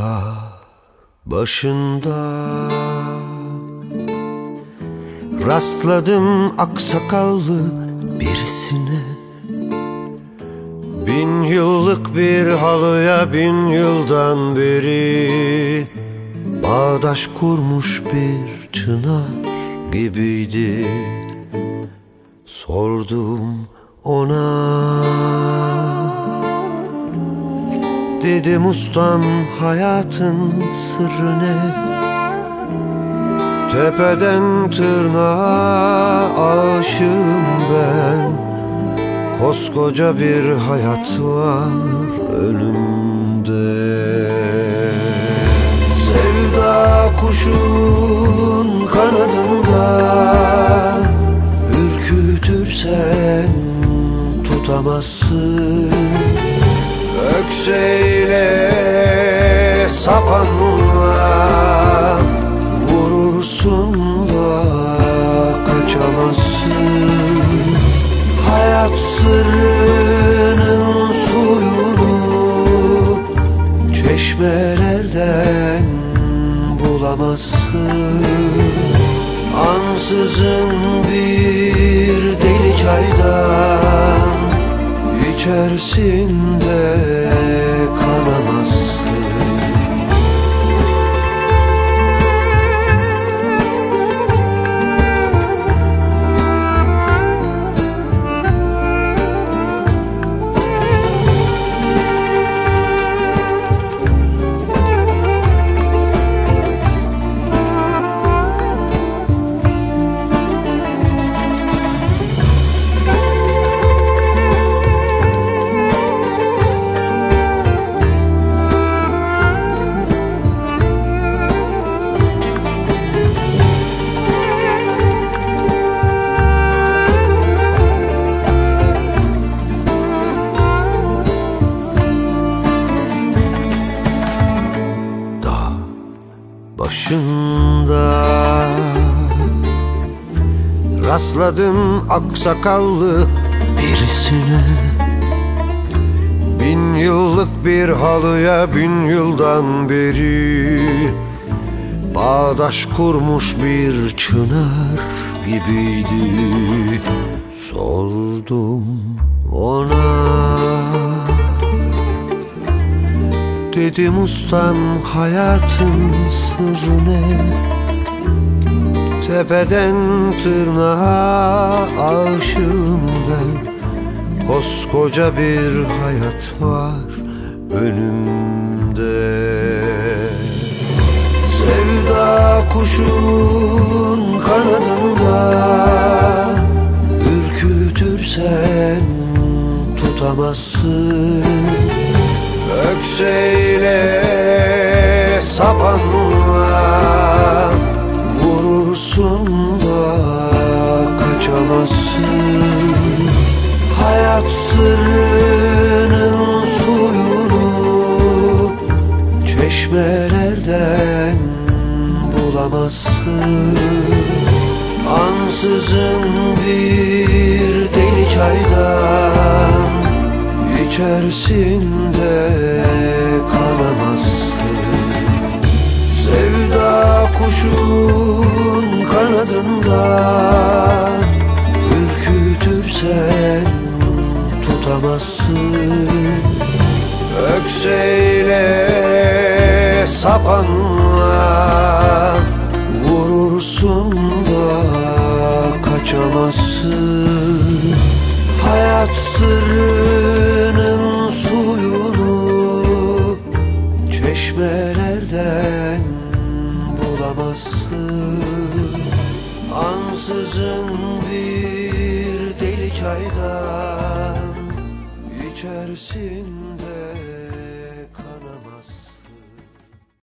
Da başında. Rastladım aksakallı birisine. Bin yıllık bir halıya bin yıldan beri Bağdaş kurmuş bir çınar gibiydi. Sordum ona Dedim ustam hayatın sırrı ne? Tepeden tırnağa aşığım ben. Koskoca bir hayat var önümde. Sevda kuşun kanadında Ürkütürsen tutamazsın. Ökseyle sapanla Vurursun da kaçamazsın. Hayat sırrının suyunu Çeşmelerden bulamazsın. Ansızın bir deli çaydan içerisinde kanamazsın başında. Rastladım aksakallı birisine. Bin yıllık bir halıya bin yıldan beri Bağdaş kurmuş bir çınar gibiydi. Sordum ona Dedim ustam hayatın sırrı ne Tepeden tırnağa aşığım ben. Koskoca bir hayat var önümde. Sevda kuşun kanadında Ürkütürsen tutamazsın. Ökseyle sapanla Vurursun da kaçamazsın. Hayat sırrının suyunu Çeşmelerden bulamazsın. Ansızın bir deli çaydan içerisinde kalamazsın kuşun kanadında Ürkütürsen tutamazsın. Ökseyle sapanla Vurursun da kaçamazsın. Hayat sırrının suyunu Çeşmelerden bulamazsın Ansızın bir deli çaydan içerisinde